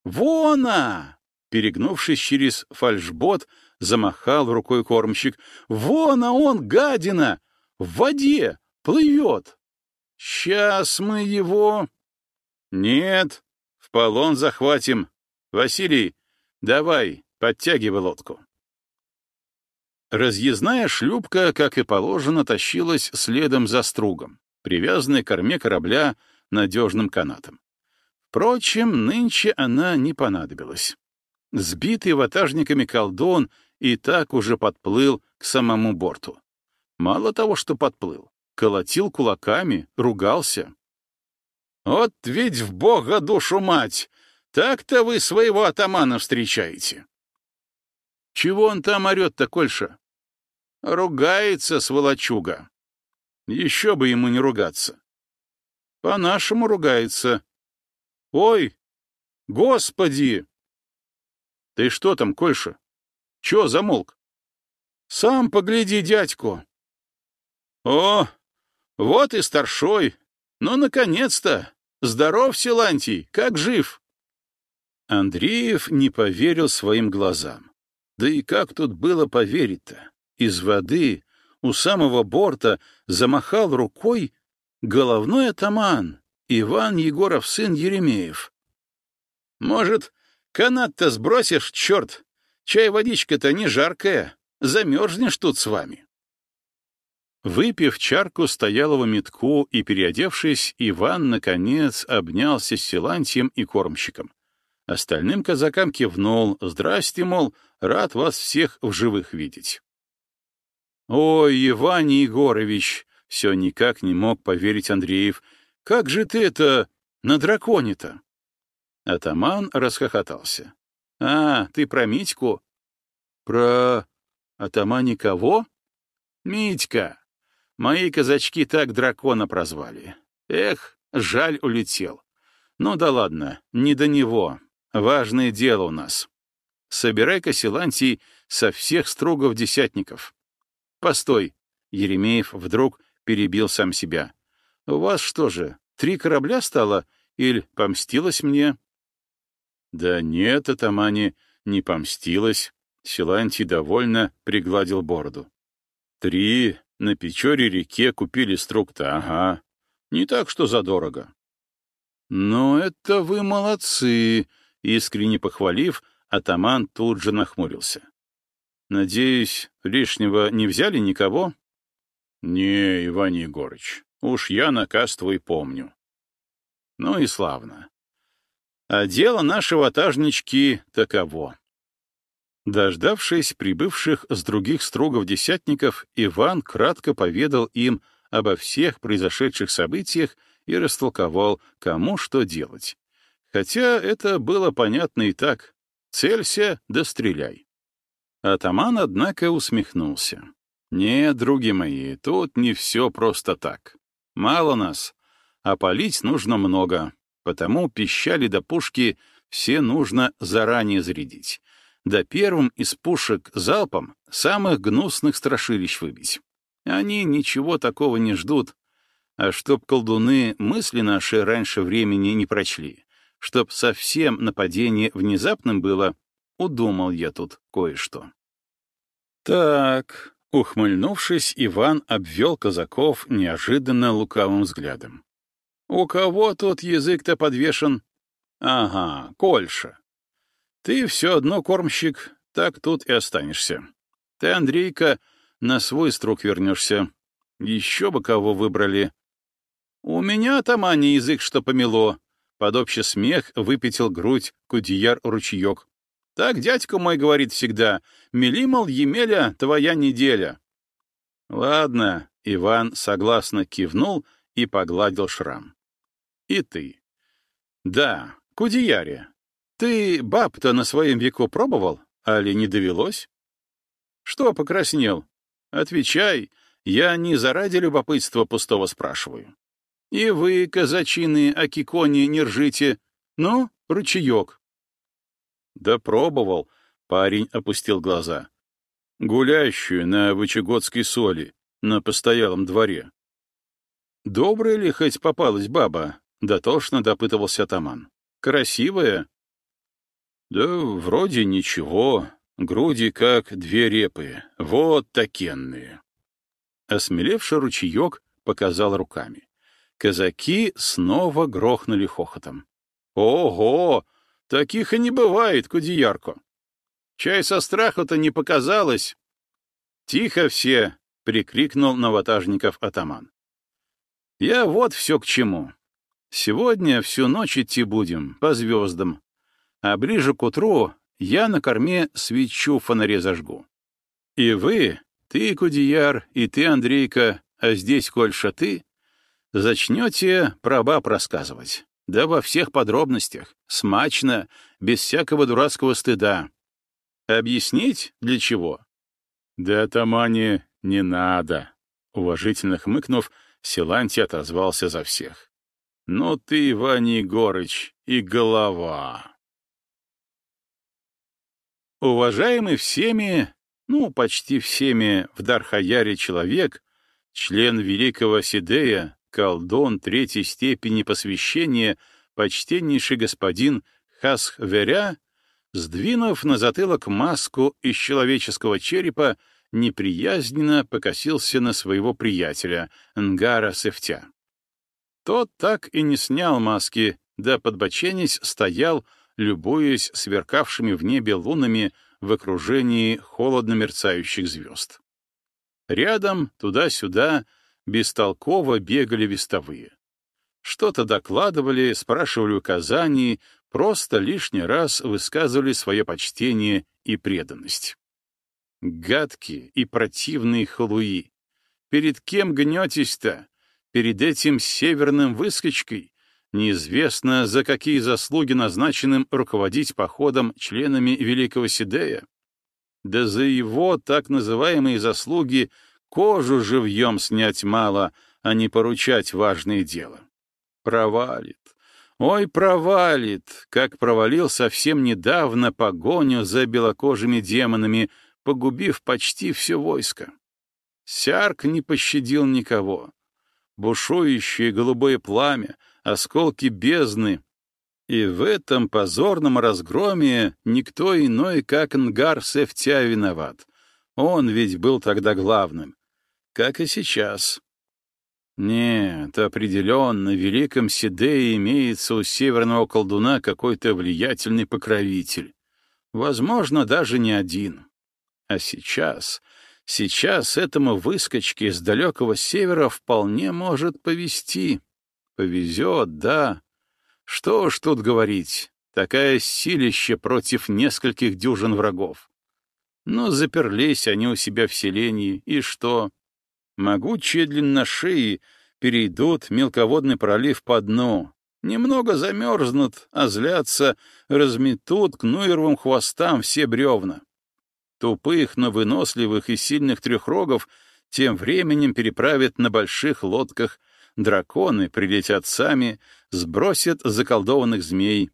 «Вона!» Перегнувшись через фальшбот, замахал рукой кормщик. «Вона он, гадина! В воде! Плывет! Сейчас мы его...» «Нет, в полон захватим. Василий, давай, подтягивай лодку». Разъездная шлюпка, как и положено, тащилась следом за стругом, привязанной к корме корабля надежным канатом. Впрочем, нынче она не понадобилась. Сбитый ватажниками колдун и так уже подплыл к самому борту. Мало того, что подплыл, колотил кулаками, ругался. «Вот ведь в бога душу мать! Так-то вы своего атамана встречаете!» «Чего он там орет-то, Кольша?» Ругается, сволочуга. Еще бы ему не ругаться. По-нашему ругается. Ой, господи! Ты что там, Кольша? Че замолк? Сам погляди, дядьку. О, вот и старшой. Ну, наконец-то! Здоров, Силантий, как жив? Андреев не поверил своим глазам. Да и как тут было поверить-то? Из воды у самого борта замахал рукой головной атаман Иван Егоров сын Еремеев. «Может, канат-то сбросишь, черт? Чай водичка-то не жаркая, замерзнешь тут с вами». Выпив чарку стоялого метку и переодевшись, Иван, наконец, обнялся с Силантием и кормщиком. Остальным казакам кивнул «Здрасте, мол, рад вас всех в живых видеть». «Ой, Иван Егорович!» — все никак не мог поверить Андреев. «Как же ты это на драконе-то?» Атаман расхохотался. «А, ты про Митьку?» «Про атамане кого?» «Митька. Мои казачки так дракона прозвали. Эх, жаль, улетел. Ну да ладно, не до него. Важное дело у нас. Собирай-ка, Силантий, со всех строгов десятников. «Постой!» — Еремеев вдруг перебил сам себя. «У вас что же, три корабля стало? Или помстилась мне?» «Да нет, атамане, не помстилась». Силантий довольно пригладил бороду. «Три на Печоре-реке купили структа, ага. Не так, что задорого». «Ну, это вы молодцы!» — искренне похвалив, атаман тут же нахмурился. Надеюсь, лишнего не взяли никого? Не, Иван Егорыч, уж я наказ твой помню. Ну и славно. А дело нашего ватажнички таково. Дождавшись прибывших с других строгов десятников, Иван кратко поведал им обо всех произошедших событиях и растолковал, кому что делать. Хотя это было понятно и так. Целься да стреляй. Атаман, однако, усмехнулся. «Нет, други мои, тут не все просто так. Мало нас, а полить нужно много, потому пищали до пушки все нужно заранее зарядить. Да первым из пушек залпом самых гнусных страшилищ выбить. Они ничего такого не ждут, а чтоб колдуны мысли наши раньше времени не прочли, чтоб совсем нападение внезапным было, удумал я тут кое-что. Так, ухмыльнувшись, Иван обвел казаков неожиданно лукавым взглядом. У кого тут язык-то подвешен? Ага, Кольша. Ты все одно кормщик, так тут и останешься. Ты, Андрейка, на свой строк вернешься. Еще бы кого выбрали. У меня там а не язык, что помело. Под общий смех выпятил грудь кудияр-ручеек. Так дядька мой говорит всегда, мели, мол, Емеля, твоя неделя. Ладно, Иван согласно кивнул и погладил шрам. И ты. Да, Кудеяре, ты баб-то на своем веку пробовал, али не довелось? Что покраснел? Отвечай, я не заради любопытства пустого спрашиваю. И вы, казачины, о киконе не ржите. Ну, ручеек. Да пробовал, парень опустил глаза. Гулящую на Вычегодской соли, на постоялом дворе. Добрая ли хоть попалась баба? Дотошно допытывался атаман. Красивая? Да вроде ничего. Груди как две репы. Вот такенные. Осмелевший ручеек показал руками. Казаки снова грохнули хохотом. Ого! Таких и не бывает, Кудеярко. Чай со страху-то не показалось. Тихо все! — прикрикнул на ватажников атаман. Я вот все к чему. Сегодня всю ночь идти будем, по звездам. А ближе к утру я на корме свечу в фонаре зажгу. И вы, ты, Кудияр, и ты, Андрейка, а здесь, Кольша, ты, зачнете про баб рассказывать. Да во всех подробностях, смачно, без всякого дурацкого стыда. Объяснить для чего? Да, Тамане, не надо. Уважительно хмыкнув, Силанти отозвался за всех. Ну ты, Ваня Егорыч, и голова. Уважаемый всеми, ну, почти всеми в Дархаяре человек, член великого Сидея, колдун третьей степени посвящения, почтеннейший господин Хасхверя, сдвинув на затылок маску из человеческого черепа, неприязненно покосился на своего приятеля, Нгара Сефтя. Тот так и не снял маски, да подбоченись стоял, любуясь сверкавшими в небе лунами в окружении холодно мерцающих звезд. Рядом, туда-сюда, бестолково бегали вестовые. Что-то докладывали, спрашивали указаний, просто лишний раз высказывали свое почтение и преданность. Гадкие и противные халуи! Перед кем гнетесь-то? Перед этим северным выскочкой? Неизвестно, за какие заслуги назначенным руководить походом членами Великого Сидея. Да за его так называемые заслуги кожу живьем снять мало, а не поручать важное дело. Провалит. Ой, провалит, как провалил совсем недавно погоню за белокожими демонами, погубив почти все войско. Сярк не пощадил никого. Бушующее голубое пламя, осколки бездны. И в этом позорном разгроме никто иной, как Нгар Сефтя, виноват. Он ведь был тогда главным. Как и сейчас. Нет, определенно, в Великом Сидее имеется у северного колдуна какой-то влиятельный покровитель. Возможно, даже не один. А сейчас, сейчас этому выскочке с далекого севера вполне может повезти. Повезет, да. Что ж тут говорить, такая силища против нескольких дюжин врагов. Но заперлись они у себя в селении, и что? Могучие длинношеи перейдут мелководный пролив по дну, немного замерзнут, озлятся, разметут к нуеровым хвостам все бревна. Тупых, но выносливых и сильных трехрогов тем временем переправят на больших лодках драконы прилетят сами, сбросят заколдованных змей.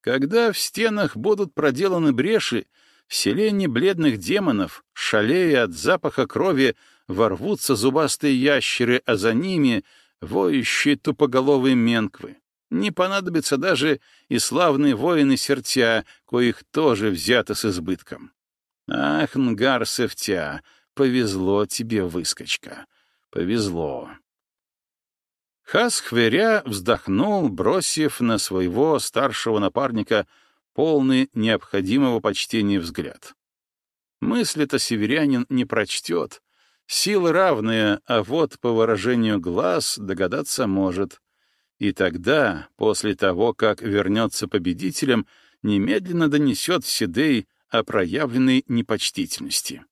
Когда в стенах будут проделаны бреши, в селении бледных демонов, шалея от запаха крови, ворвутся зубастые ящеры, а за ними — воющие тупоголовые менквы. Не понадобятся даже и славные воины сертя, коих тоже взято с избытком. Ах, Нгар Севтя, повезло тебе, выскочка, повезло. Хасхверя вздохнул, бросив на своего старшего напарника полный необходимого почтения взгляд. Мысли-то северянин не прочтет. Силы равные, а вот по выражению глаз догадаться может. И тогда, после того, как вернется победителем, немедленно донесет Сидей о проявленной непочтительности.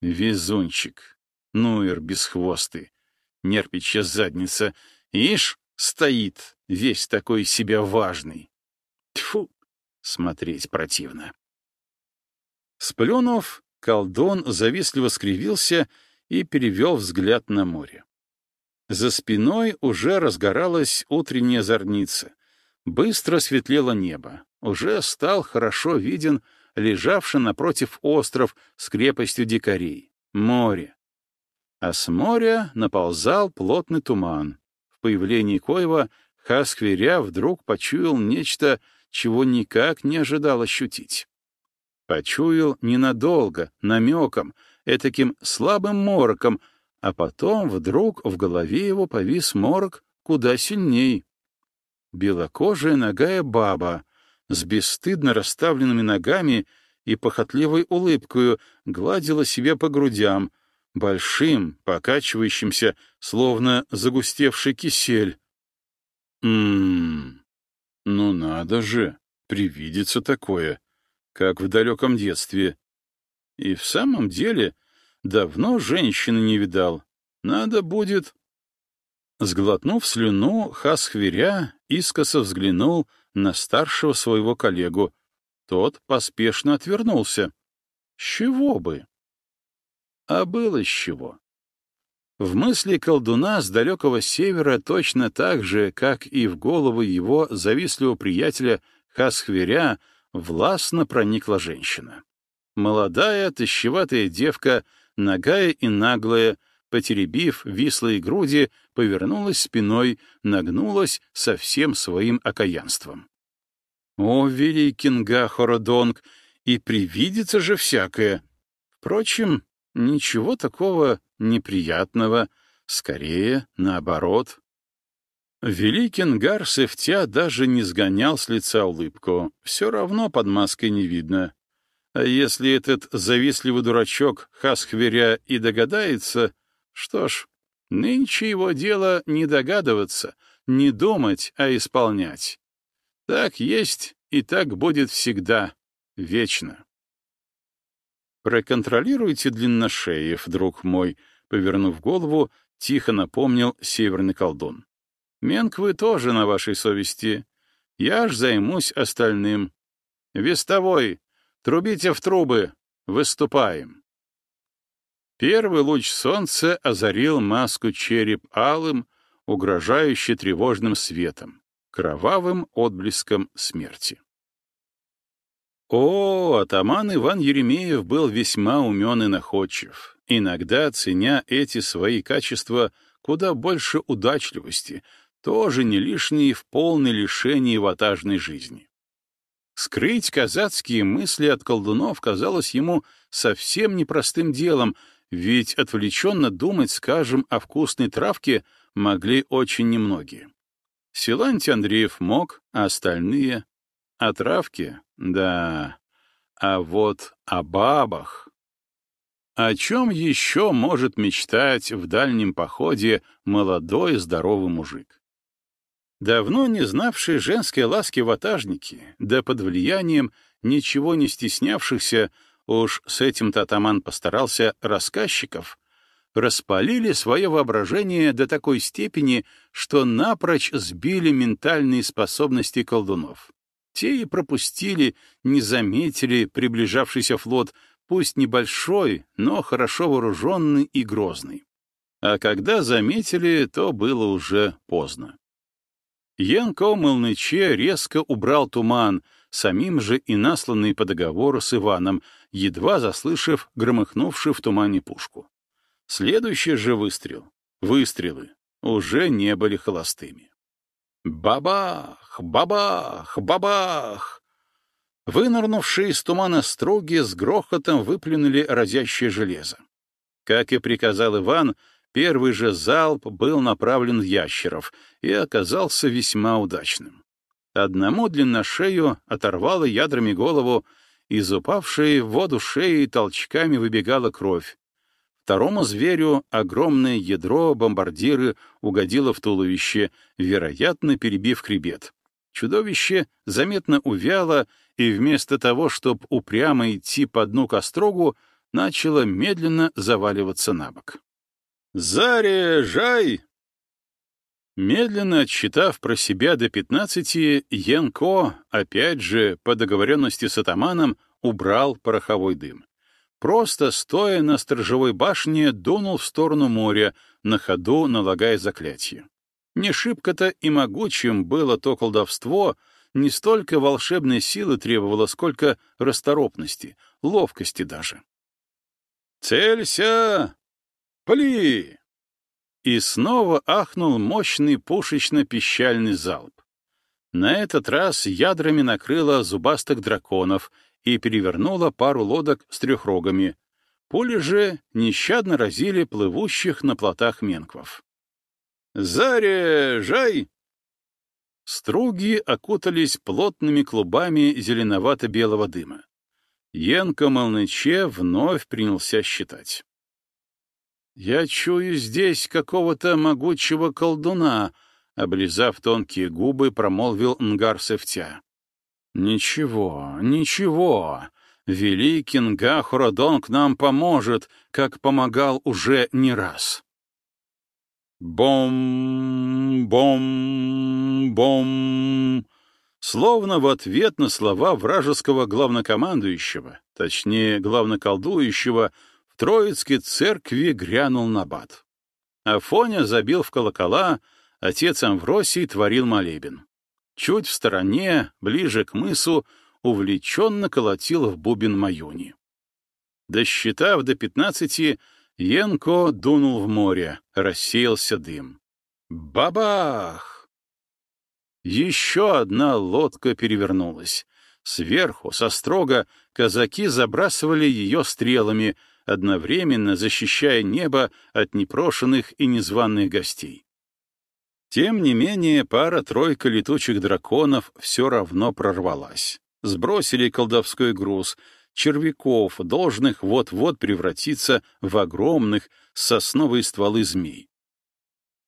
Везунчик, нуер бесхвостый, нерпичья задница, ишь, стоит, весь такой себя важный. Тьфу, смотреть противно. Сплюнув, колдун завистливо скривился и перевел взгляд на море. За спиной уже разгоралась утренняя зорница. Быстро светлело небо. Уже стал хорошо виден лежавший напротив остров с крепостью дикарей — море. А с моря наползал плотный туман. В появлении Коева Хаскверя вдруг почуял нечто, чего никак не ожидал ощутить. Почуял ненадолго, намеком, этаким слабым мороком, а потом вдруг в голове его повис морок куда сильней. Белокожая ногая баба с бесстыдно расставленными ногами и похотливой улыбкою гладила себя по грудям, большим, покачивающимся, словно загустевший кисель. Ммм, ну надо же, привидится такое, как в далеком детстве. И в самом деле давно женщины не видал. Надо будет... Сглотнув слюну, Хасхверя искоса взглянул на старшего своего коллегу. Тот поспешно отвернулся. С чего бы? А было с чего. В мысли колдуна с далекого севера точно так же, как и в голову его завистливого приятеля Хасхверя, властно проникла женщина. Молодая, тащеватая девка, нагая и наглая, потеребив вислые груди, повернулась спиной, нагнулась со всем своим окаянством. О, великий Нга-Хородонг, и привидится же всякое! Впрочем, ничего такого неприятного, скорее наоборот. Великий Нгар Севтя даже не сгонял с лица улыбку, все равно под маской не видно. А если этот завистливый дурачок Хасхверя и догадается, что ж, нынче его дело не догадываться, не думать, а исполнять. Так есть и так будет всегда, вечно. «Проконтролируйте длинношеев, друг мой», — повернув голову, тихо напомнил северный колдун. «Менквы тоже на вашей совести. Я ж займусь остальным. Вестовой, трубите в трубы, выступаем». Первый луч солнца озарил маску череп алым, угрожающе тревожным светом, кровавым отблеском смерти. О, атаман Иван Еремеев был весьма умен и находчив, иногда ценя эти свои качества куда больше удачливости, тоже не лишние в полной лишении ватажной жизни. Скрыть казацкие мысли от колдунов казалось ему совсем непростым делом, ведь отвлеченно думать, скажем, о вкусной травке могли очень немногие. Силантий Андреев мог, а остальные — о травке, да. А вот о бабах... О чем еще может мечтать в дальнем походе молодой здоровый мужик? Давно не знавшие женской ласки ватажники, да под влиянием ничего не стеснявшихся, уж с этим-то атаман постарался, рассказчиков, распалили свое воображение до такой степени, что напрочь сбили ментальные способности колдунов. Те и пропустили, не заметили приближавшийся флот, пусть небольшой, но хорошо вооруженный и грозный. А когда заметили, то было уже поздно. Янко Молныче резко убрал туман, самим же и насланный по договору с Иваном, едва заслышав громыхнувший в тумане пушку. Следующий же выстрел, выстрелы, уже не были холостыми. Бабах, бабах, бабах! Вынырнувшие из тумана строги с грохотом выплюнули разящее железо. Как и приказал Иван, первый же залп был направлен в ящеров и оказался весьма удачным. Одному длинношею оторвало ядрами голову, из упавшей в воду шеи толчками выбегала кровь. Второму зверю огромное ядро бомбардиры угодило в туловище, вероятно, перебив хребет. Чудовище заметно увяло, и вместо того, чтобы упрямо идти по дну к острогу, начало медленно заваливаться на бок. «Заряжай!» Медленно отсчитав про себя до пятнадцати, Янко, опять же, по договоренности с атаманом, убрал пороховой дым. Просто, стоя на сторожевой башне, дунул в сторону моря, на ходу налагая заклятие. Не шибко-то и могучим было то колдовство, не столько волшебной силы требовало, сколько расторопности, ловкости даже. «Целься! Пли!» И снова ахнул мощный пушечно-пищальный залп. На этот раз ядрами накрыло зубастых драконов и перевернуло пару лодок с трехрогами. Пули же нещадно разили плывущих на плотах менквов. «Заряжай!» Струги окутались плотными клубами зеленовато-белого дыма. Янко Молныче вновь принялся считать. «Я чую здесь какого-то могучего колдуна», — облизав тонкие губы, промолвил Нгар Севтя. «Ничего, ничего. Великий Нгахурадон к нам поможет, как помогал уже не раз». Бом, бом, бом. Словно в ответ на слова вражеского главнокомандующего, точнее, главноколдующего, Троицкой церкви грянул набат. Афоня забил в колокола, отец Амвросий творил молебен. Чуть в стороне, ближе к мысу, увлеченно колотил в бубен Маюни. Досчитав до пятнадцати, Янко дунул в море, рассеялся дым. Бабах! Еще одна лодка перевернулась. Сверху, со строго, казаки забрасывали ее стрелами, одновременно защищая небо от непрошенных и незваных гостей. Тем не менее, пара-тройка летучих драконов все равно прорвалась. Сбросили колдовской груз — червяков, должных вот-вот превратиться в огромных сосновые стволы змей.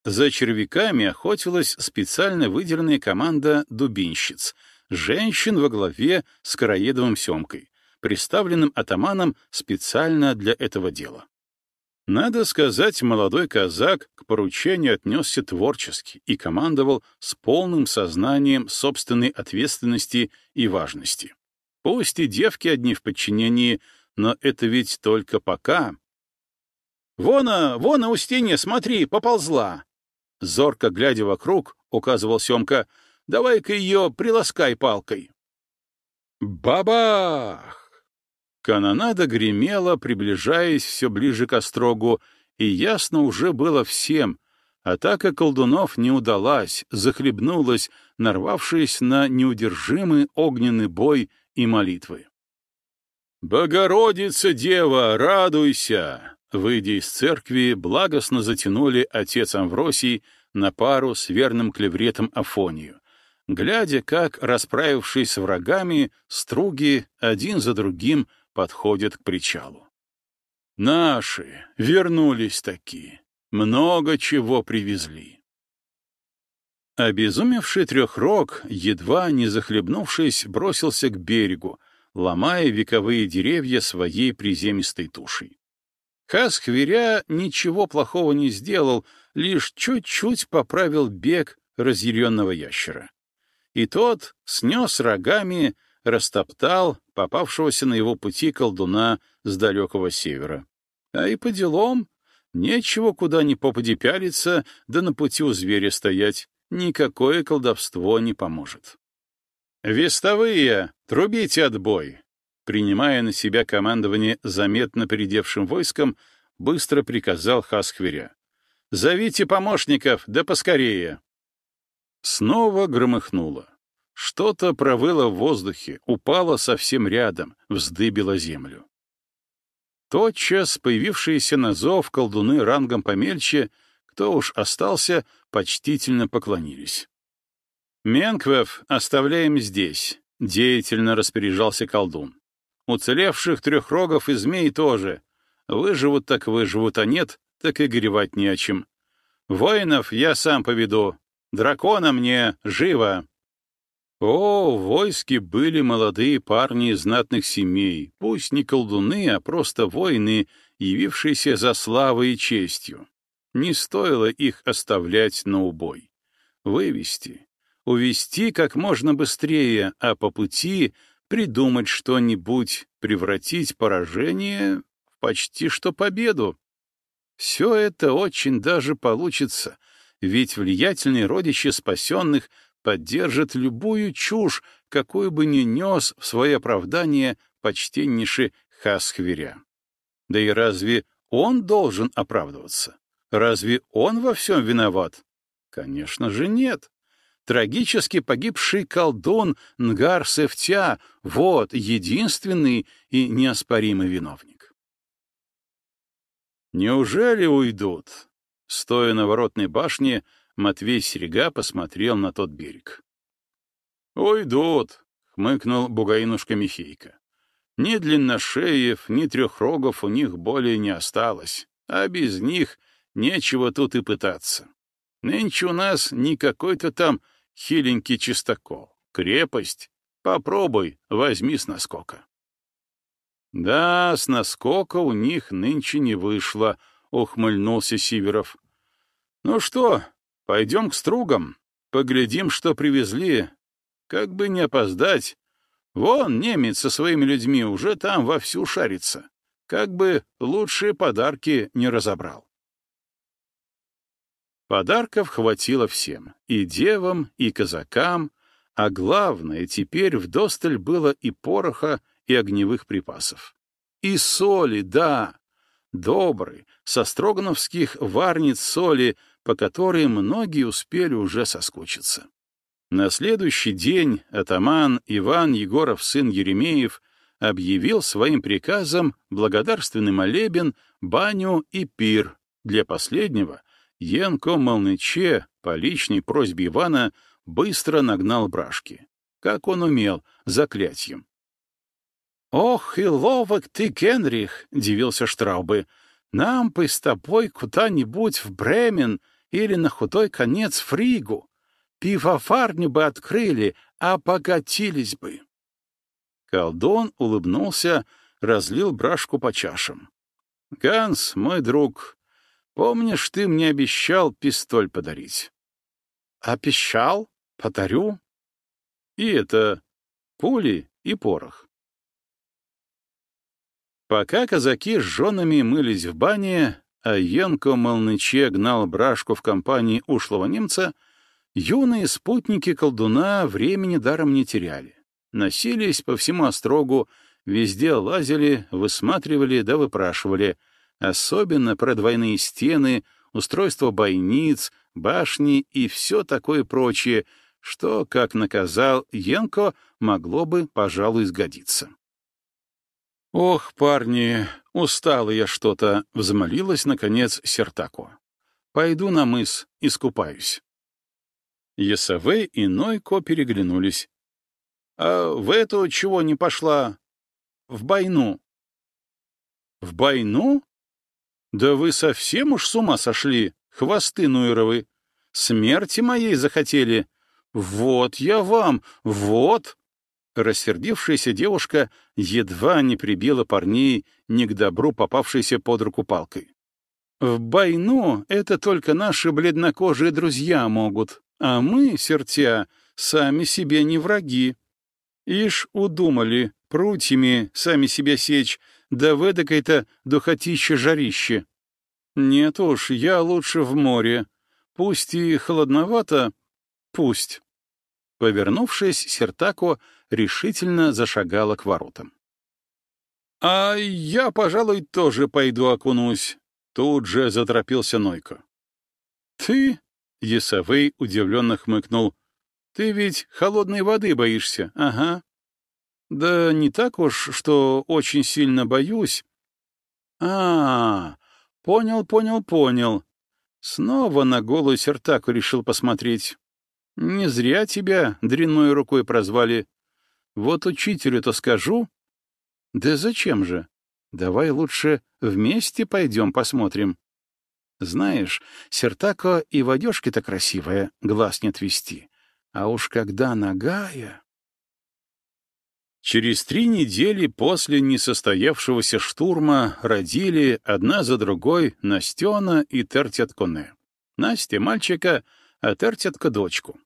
За червяками охотилась специально выделенная команда дубинщиц, женщин во главе с Караедовым Семкой, представленным атаманом специально для этого дела. Надо сказать, молодой казак к поручению отнесся творчески и командовал с полным сознанием собственной ответственности и важности. Пусть и девки одни в подчинении, но это ведь только пока. «Вона, вона, Устинья, смотри, поползла!» Зорко глядя вокруг, указывал Семка, «давай-ка ее приласкай палкой». Бабах! Канонада гремела, приближаясь все ближе к острогу, и ясно уже было всем. Атака колдунов не удалась, захлебнулась, нарвавшись на неудержимый огненный бой и молитвы. «Богородица, Дева, радуйся!» Выйдя из церкви, благостно затянули отец Амвросий на пару с верным клевретом Афонию, глядя, как, расправившись с врагами, струги один за другим подходят к причалу. «Наши вернулись такие, много чего привезли». Обезумевший трехрог, едва не захлебнувшись, бросился к берегу, ломая вековые деревья своей приземистой тушей. Хасхверя ничего плохого не сделал, лишь чуть-чуть поправил бег разъяренного ящера. И тот снес рогами, растоптал попавшегося на его пути колдуна с далекого севера. А и по делам Нечего куда ни попади пялиться, да на пути у зверя стоять. Никакое колдовство не поможет. «Вестовые, трубите отбой!» Принимая на себя командование заметно передевшим войском, быстро приказал Хасхверя. «Зовите помощников, да поскорее!» Снова громыхнуло. Что-то провыло в воздухе, упало совсем рядом, вздыбило землю. Тотчас появившиеся на зов колдуны рангом помельче, кто уж остался, почтительно поклонились. «Менквев оставляем здесь», — деятельно распоряжался колдун. «Уцелевших трехрогов и змей тоже. Выживут так выживут, а нет, так и горевать не о чем. Воинов я сам поведу. Дракона мне живо!» О, в войске были молодые парни из знатных семей, пусть не колдуны, а просто воины, явившиеся за славой и честью. Не стоило их оставлять на убой. Вывести, увести как можно быстрее, а по пути придумать что-нибудь, превратить поражение в почти что победу. Все это очень даже получится, ведь влиятельные родичи спасенных поддержит любую чушь, какую бы ни нес в свое оправдание почтеннейший Хасхверя. Да и разве он должен оправдываться? Разве он во всем виноват? Конечно же нет. Трагически погибший колдун Нгар Севтя — вот единственный и неоспоримый виновник. Неужели уйдут? Стоя на воротной башне, Матвей Серега посмотрел на тот берег. «Уйдут», — хмыкнул бугаинушка Михейка. «Ни длинношеев, ни трехрогов у них более не осталось, а без них нечего тут и пытаться. Нынче у нас не какой-то там хиленький чистокол, крепость. Попробуй, возьми с наскока». «Да, с наскока у них нынче не вышло», — ухмыльнулся Сиверов. «Ну что, Пойдем к стругам, поглядим, что привезли. Как бы не опоздать. Вон немец со своими людьми уже там вовсю шарится. Как бы лучшие подарки не разобрал. Подарков хватило всем, и девам, и казакам, а главное, теперь в досталь было и пороха, и огневых припасов. И соли, да, добрый, со строгановских варниц соли — по которой многие успели уже соскучиться. На следующий день атаман Иван Егоров, сын Еремеев, объявил своим приказом благодарственный молебен, баню и пир. Для последнего Янко Молныче по личной просьбе Ивана быстро нагнал брашки. Как он умел, заклятием. «Ох, и ловок ты, Генрих!» — дивился Штраубы. «Нам бы с тобой куда-нибудь в Бремен или на худой конец фригу. Пивоварню бы открыли, а обогатились бы. Колдун улыбнулся, разлил брашку по чашам. — Ганс, мой друг, помнишь, ты мне обещал пистоль подарить? — Обещал? Подарю? И это пули и порох. Пока казаки с женами мылись в бане, а Янко Молныче гнал брашку в компании ушлого немца, юные спутники колдуна времени даром не теряли. Носились по всему острогу, везде лазили, высматривали да выпрашивали, особенно про двойные стены, устройство бойниц, башни и все такое прочее, что, как наказал Янко, могло бы, пожалуй, сгодиться. «Ох, парни, устала я что-то», — взмолилась, наконец, Сертако. «Пойду на мыс, искупаюсь». Ясавей и Нойко переглянулись. «А в эту чего не пошла? В бойну». «В бойну? Да вы совсем уж с ума сошли, хвосты Нуеровы. Смерти моей захотели. Вот я вам, вот!» Рассердившаяся девушка едва не прибила парней не к добру попавшейся под руку палкой. «В бойну это только наши бледнокожие друзья могут, а мы, сертя, сами себе не враги. Ишь удумали прутьями сами себя сечь, да в эдакой-то духотище-жарище. Нет уж, я лучше в море. Пусть и холодновато, пусть. Повернувшись, Сертако решительно зашагала к воротам. «А я, пожалуй, тоже пойду окунусь», — тут же заторопился Нойко. «Ты?» — Есавей удивленно хмыкнул. «Ты ведь холодной воды боишься, ага». «Да не так уж, что очень сильно боюсь». «А, понял, понял, понял. Снова на голую сертаку решил посмотреть. Не зря тебя дрянной рукой прозвали. Вот учителю-то скажу. Да зачем же? Давай лучше вместе пойдем посмотрим. Знаешь, Сертако и в одежке-то красивая, глаз не отвести. А уж когда нагая... Через три недели после несостоявшегося штурма родили одна за другой Настена и Тертятконе. Настя — мальчика, а Тертятка — дочку.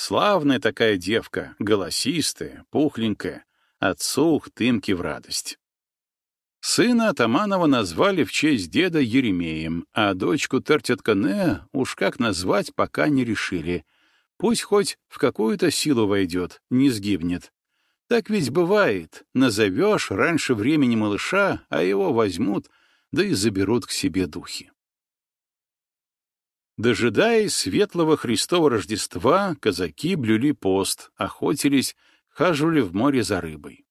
Славная такая девка, голосистая, пухленькая, отцу Тымки в радость. Сына Атаманова назвали в честь деда Еремеем, а дочку Тертяткане уж как назвать пока не решили. Пусть хоть в какую-то силу войдет, не сгибнет. Так ведь бывает, назовешь раньше времени малыша, а его возьмут, да и заберут к себе духи. Дожидаясь светлого Христова Рождества, казаки блюли пост, охотились, хаживали в море за рыбой.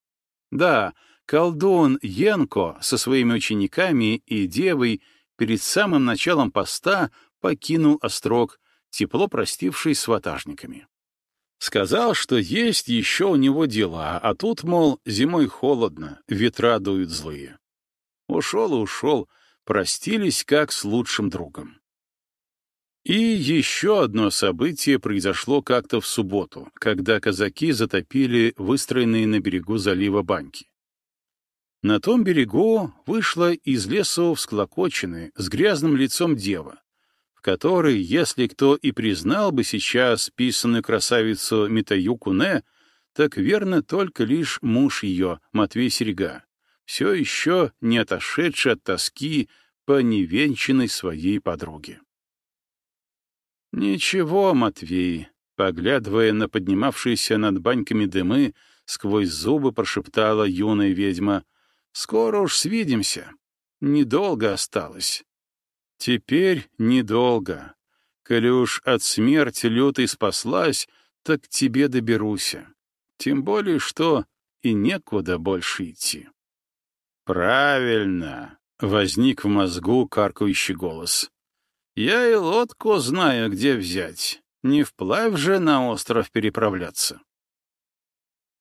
Да, колдун Янко со своими учениками и девой перед самым началом поста покинул острог, тепло простившись с ватажниками. Сказал, что есть еще у него дела, а тут, мол, зимой холодно, ветра дуют злые. Ушел и ушел, простились как с лучшим другом. И еще одно событие произошло как-то в субботу, когда казаки затопили выстроенные на берегу залива баньки. На том берегу вышла из лесу всклокоченная, с грязным лицом дева, который, если кто и признал бы сейчас писанную красавицу Митаю Куне, так верно только лишь муж ее, Матвей Серега, все еще не отошедший от тоски по невенчанной своей подруге. «Ничего, Матвей», — поглядывая на поднимавшиеся над баньками дымы, сквозь зубы прошептала юная ведьма, «скоро уж свидимся. Недолго осталось. Теперь недолго. Коли уж от смерти лютой спаслась, так к тебе доберуся. Тем более, что и некуда больше идти. Правильно, — возник в мозгу каркающий голос. Я и лодку знаю, где взять. Не вплавь же на остров переправляться.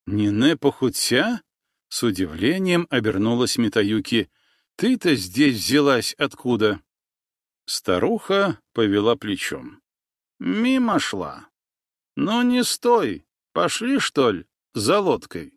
«Не похудся?» — с удивлением обернулась Митаюки. «Ты-то здесь взялась откуда?» Старуха повела плечом. Мимо шла. Ну не стой, пошли, что ли, за лодкой.